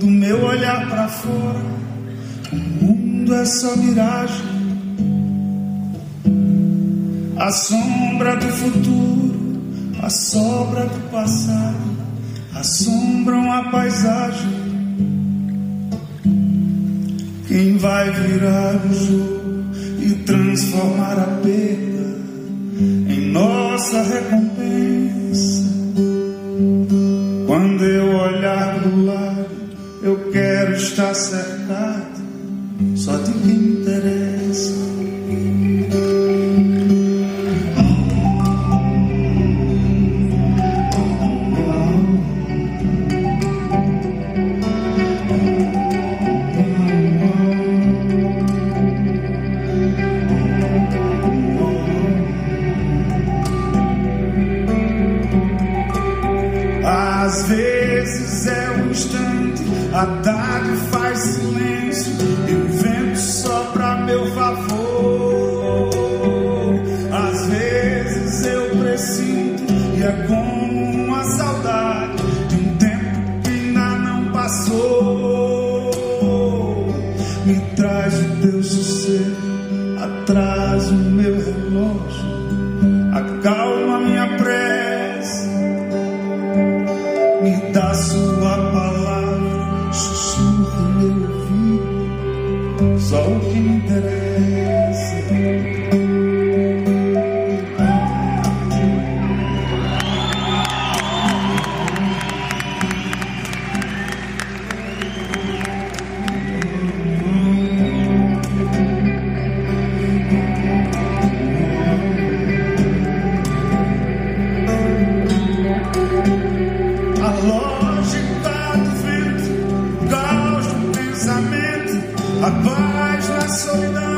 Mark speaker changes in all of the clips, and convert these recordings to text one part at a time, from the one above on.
Speaker 1: do meu olhar para fora, o mundo é só miragem. A sombra do futuro, a sobra do passado, assombram a paisagem. Quem vai virar o jogo e transformar a perda em nossa recompensa? Quando eu olhar do lado, eu quero estar cercado Às vezes é um instante, a tarde faz silêncio e o vento sopra a meu favor. Às vezes eu presinto e é como uma saudade de um tempo que ainda não passou. Me traz o teu sossego, atrás o meu relógio, acalma Me dá sua palavra, sussurra meu ouvido, só o que me interessa. A paz na solidão.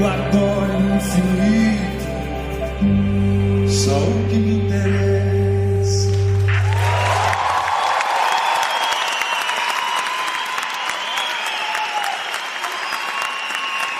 Speaker 1: eu adoro infinito. Só o que me interessa.